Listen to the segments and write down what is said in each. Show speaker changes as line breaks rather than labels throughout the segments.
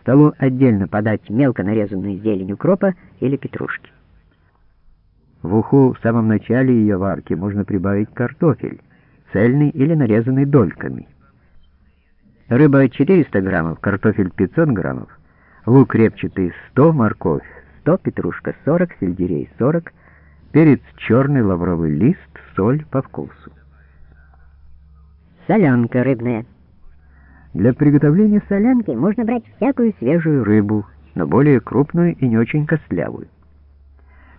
столу отдельно подать мелко нарезанную зелень укропа или петрушки.
В уху в самом начале ее варки можно прибавить картофель, цельный или нарезанный дольками. Рыба 400 граммов, картофель 500 граммов, лук репчатый 100, морковь 100, петрушка 40, сельдерей 40, перец черный, лавровый лист, соль по вкусу.
Солянка рыбная.
Для приготовления солянки можно брать всякую свежую рыбу, но более крупную и не очень костлявую.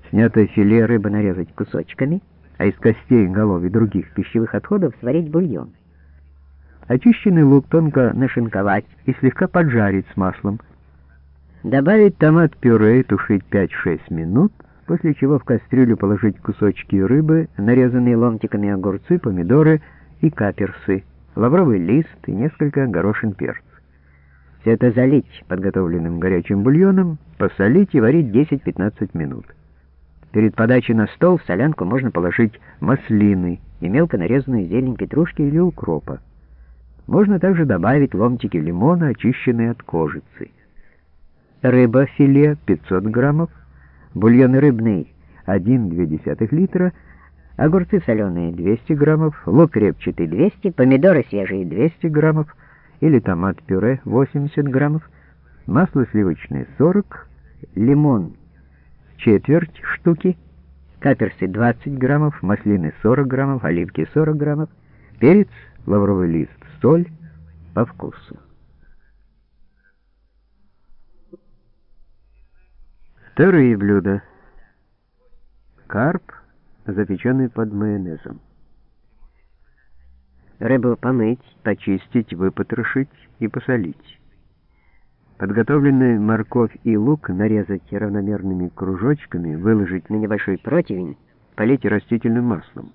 Снятое филе рыбы нарезать кусочками, а из костей, голов и других пищевых отходов сварить бульон. Очищенный лук тонко нашинковать и слегка поджарить с маслом. Добавить томат-пюре и тушить 5-6 минут, после чего в кастрюлю положить кусочки рыбы, нарезанные ломтиками огурцы, помидоры и каперсы лавровый лист и несколько горошин перца. Все это залить подготовленным горячим бульоном, посолить и варить 10-15 минут. Перед подачей на стол в солянку можно положить маслины и мелко нарезанную зелень петрушки или укропа. Можно также добавить ломтики лимона, очищенные от кожицы. Рыба филе 500 граммов, бульон рыбный 1,2 литра – огурцы соленые 200 граммов, лук репчатый 200, помидоры свежие 200 граммов или томат-пюре 80 граммов, масло сливочное 40, лимон четверть штуки, каперсы 20 граммов, маслины 40 граммов, оливки 40 граммов, перец, лавровый лист, соль по вкусу. Вторые блюда. Карп запеченный под майонезом. Рыбу помыть, почистить, выпотрошить и посолить. Подготовленную морковь и лук нарезать равномерными кружочками, выложить на небольшой противень, полить растительным маслом.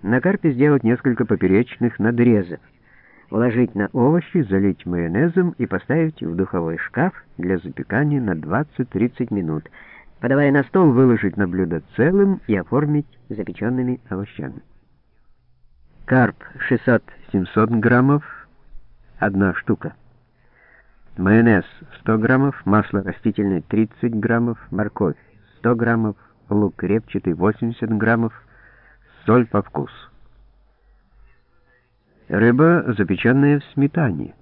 На карпе сделать несколько поперечных надрезов, уложить на овощи, залить майонезом и поставить в духовой шкаф для запекания на 20-30 минут – Подавая на стол, выложить на блюдо целым и оформить запеченными овощами. Карп 600-700 граммов, одна штука. Майонез 100 граммов, масло растительное 30 граммов, морковь 100 граммов, лук репчатый 80 граммов, соль по вкусу. Рыба, запеченная в сметане.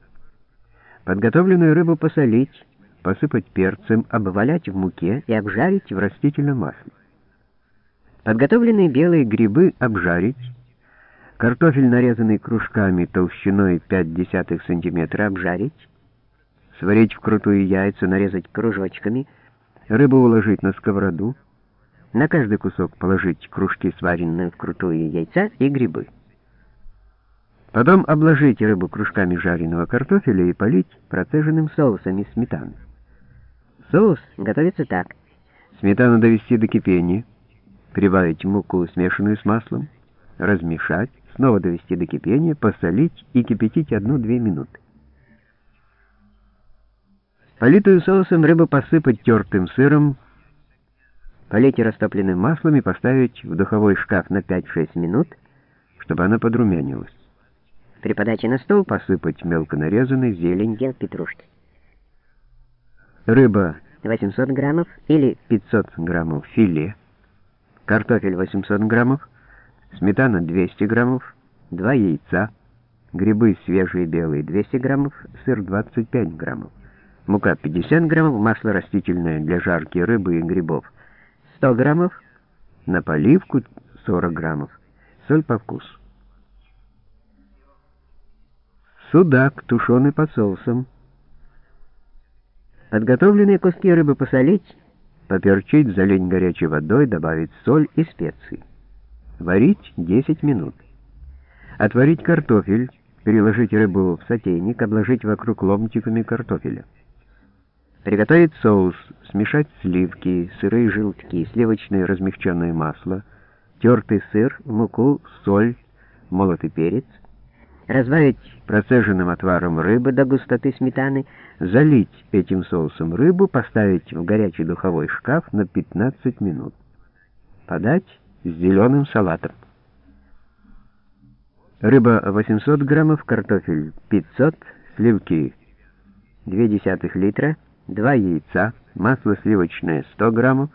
Подготовленную рыбу посолить, посыпать перцем, обвалять в муке и обжарить в растительном масле. Подготовленные белые грибы обжарить, картофель, нарезанный кружками толщиной 0,5 см, обжарить, сварить вкрутую яйца, нарезать кружочками, рыбу уложить на сковороду, на каждый кусок положить кружки сваренные вкрутую яйца и грибы. Потом обложить рыбу кружками жареного картофеля и полить процеженным соусом из сметаны. Соус готовится так. Сметану довести до кипения, прибавить муку, смешанную с маслом, размешать, снова довести до кипения, посолить и кипятить 1-2 минуты. Политую соусом рыбу посыпать тертым сыром, полить растопленным маслом и поставить в духовой шкаф на 5-6 минут, чтобы она подрумянилась. При подаче на стол посыпать мелко нарезанной зелень петрушки рыба 800 граммов или 500 граммов филе, картофель 800 граммов, сметана 200 граммов, 2 яйца, грибы свежие белые 200 граммов, сыр 25 граммов, мука 50 граммов, масло растительное для жарки рыбы и грибов. 100 граммов, на поливку 40 граммов, соль по вкусу. Судак, тушеный под соусом Подготовленные куски рыбы посолить, поперчить, залить горячей водой, добавить соль и специи. Варить 10 минут. Отварить картофель, переложить рыбу в сотейник, обложить вокруг ломтиками картофеля. Приготовить соус, смешать сливки, сырые желтки, сливочное размягченное масло, тертый сыр, муку, соль, молотый перец — разбавить процеженным отваром рыбы до густоты сметаны, залить этим соусом рыбу, поставить в горячий духовой шкаф на 15 минут. Подать с зеленым салатом. Рыба 800 граммов, картофель 500, сливки 0,2 литра, 2 яйца, масло сливочное 100 граммов,